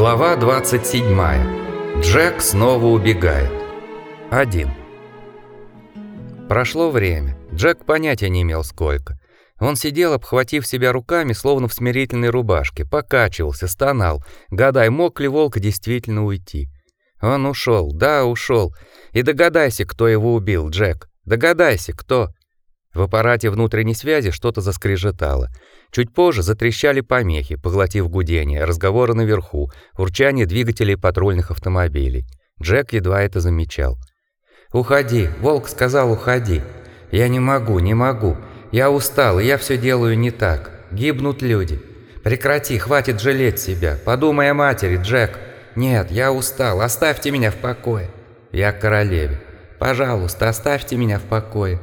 Глава 27. Джек снова убегает. 1. Прошло время. Джек понятия не имел сколько. Он сидел, обхватив себя руками, словно в смирительной рубашке, покачивался, стонал, гадая, мог ли волк действительно уйти. Он ушел, да, ушел. И догадайся, кто его убил, Джек. Догадайся, кто. В аппарате внутренней связи что-то заскрежетало. Чуть позже затрещали помехи, поглотив гудение, разговоры наверху, урчание двигателей патрульных автомобилей. Джек едва это замечал. «Уходи!» Волк сказал «Уходи!» «Я не могу, не могу! Я устал, и я все делаю не так. Гибнут люди. Прекрати, хватит жалеть себя. Подумай о матери, Джек. Нет, я устал, оставьте меня в покое. Я королеве. Пожалуйста, оставьте меня в покое.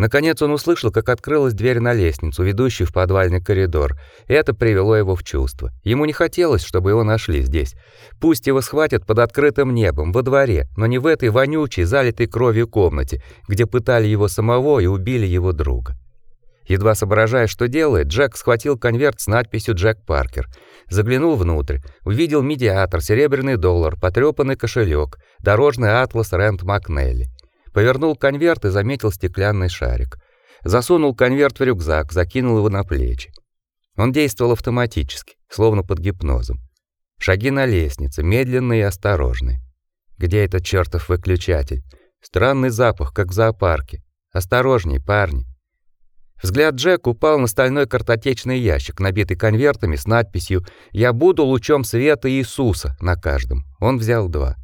Наконец он услышал, как открылась дверь на лестницу, ведущую в подвальный коридор, это привело его в чувство. Ему не хотелось, чтобы его нашли здесь. Пусть его схватят под открытым небом, во дворе, но не в этой вонючей, залитой кровью комнате, где пытали его самого и убили его друга. Едва соображая, что делает, Джек схватил конверт с надписью «Джек Паркер». Заглянул внутрь, увидел медиатор, серебряный доллар, потрепанный кошелек, дорожный атлас Рент Макнелли. Повернул конверт и заметил стеклянный шарик. Засунул конверт в рюкзак, закинул его на плечи. Он действовал автоматически, словно под гипнозом. Шаги на лестнице, медленные и осторожные. Где этот чертов выключатель? Странный запах, как в зоопарке. Осторожней, парни. Взгляд Джек упал на стальной картотечный ящик, набитый конвертами с надписью «Я буду лучом света Иисуса» на каждом. Он взял два.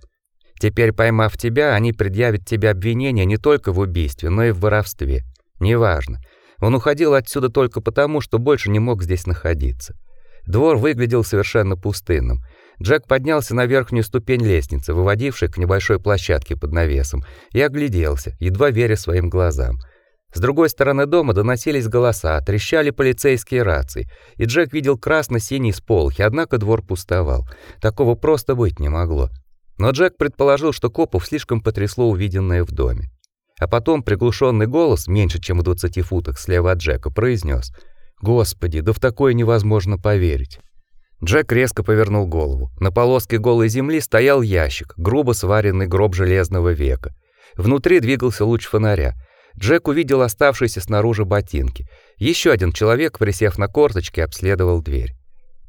Теперь, поймав тебя, они предъявят тебе обвинение не только в убийстве, но и в воровстве. Неважно. Он уходил отсюда только потому, что больше не мог здесь находиться. Двор выглядел совершенно пустынным. Джек поднялся на верхнюю ступень лестницы, выводившей к небольшой площадке под навесом, и огляделся, едва веря своим глазам. С другой стороны дома доносились голоса, трещали полицейские рации, и Джек видел красно-синий сполохи, однако двор пустовал. Такого просто быть не могло. Но Джек предположил, что копов слишком потрясло увиденное в доме. А потом приглушенный голос, меньше чем в 20 футах слева от Джека, произнес: "Господи, да в такое невозможно поверить". Джек резко повернул голову. На полоске голой земли стоял ящик, грубо сваренный гроб железного века. Внутри двигался луч фонаря. Джек увидел оставшиеся снаружи ботинки. Еще один человек, присев на корточки, обследовал дверь.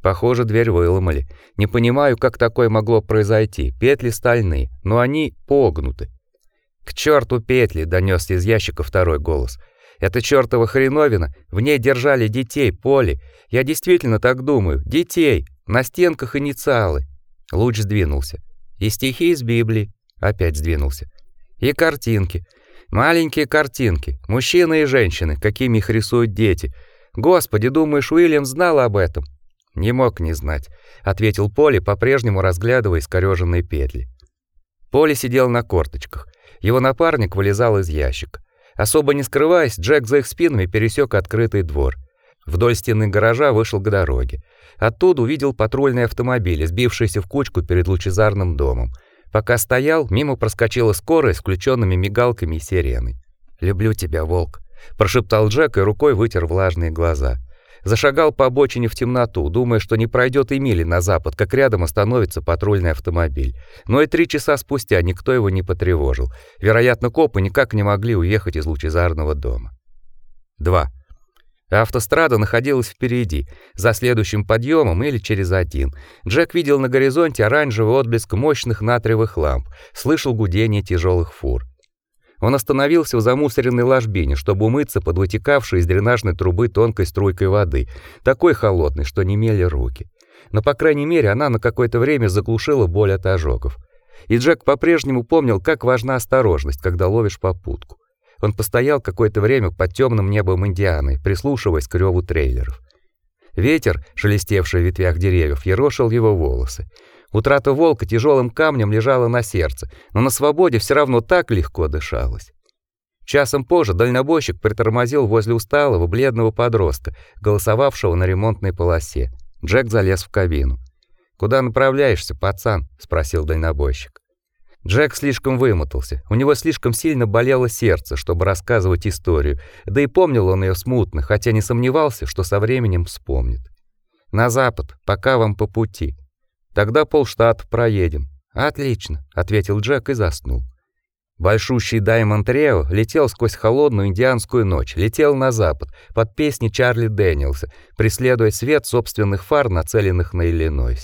Похоже, дверь выломали. Не понимаю, как такое могло произойти. Петли стальные, но они погнуты. К черту петли, донёсся из ящика второй голос. Это чертова хреновина, в ней держали детей, Поли. Я действительно так думаю. Детей. На стенках инициалы. Луч сдвинулся. И стихи из Библии опять сдвинулся. И картинки. Маленькие картинки, мужчины и женщины, какими их рисуют дети. Господи, думаешь, Уильям знал об этом? Не мог не знать, ответил Поли, по-прежнему разглядывая искорёженные петли. Поли сидел на корточках. Его напарник вылезал из ящика. Особо не скрываясь, Джек за их спинами пересек открытый двор. Вдоль стены гаража вышел к дороге. Оттуда увидел патрульный автомобиль, сбившийся в кучку перед лучезарным домом. Пока стоял, мимо проскочила скорая с включенными мигалками и сиреной. "Люблю тебя, волк", прошептал Джек и рукой вытер влажные глаза. Зашагал по обочине в темноту, думая, что не пройдет и мили на запад, как рядом остановится патрульный автомобиль. Но и три часа спустя никто его не потревожил. Вероятно, копы никак не могли уехать из лучезарного дома. 2. Автострада находилась впереди, за следующим подъемом или через один. Джек видел на горизонте оранжевый отблеск мощных натриевых ламп, слышал гудение тяжелых фур. Он остановился в замусоренной ложбине, чтобы умыться под вытекавшей из дренажной трубы тонкой струйкой воды, такой холодной, что немели руки. Но по крайней мере, она на какое-то время заглушила боль от ожогов. И Джек по-прежнему помнил, как важна осторожность, когда ловишь попутку. Он постоял какое-то время под темным небом Индианы, прислушиваясь к реву трейлеров. Ветер, шелестевший в ветвях деревьев, ерошил его волосы. Утрата волка тяжелым камнем лежала на сердце, но на свободе все равно так легко дышалось. Часом позже дальнобойщик притормозил возле усталого бледного подростка, голосовавшего на ремонтной полосе. Джек залез в кабину. "Куда направляешься, пацан?" спросил дальнобойщик. Джек слишком вымотался. У него слишком сильно болело сердце, чтобы рассказывать историю, да и помнил он ее смутно, хотя не сомневался, что со временем вспомнит. На запад, пока вам по пути. Тогда полштата проедем. Отлично, ответил Джек и заснул. Большущий Даймонд Рео летел сквозь холодную индианскую ночь, летел на запад под песни Чарли Дэниелса, преследуя свет собственных фар, нацеленных на Иллинойс.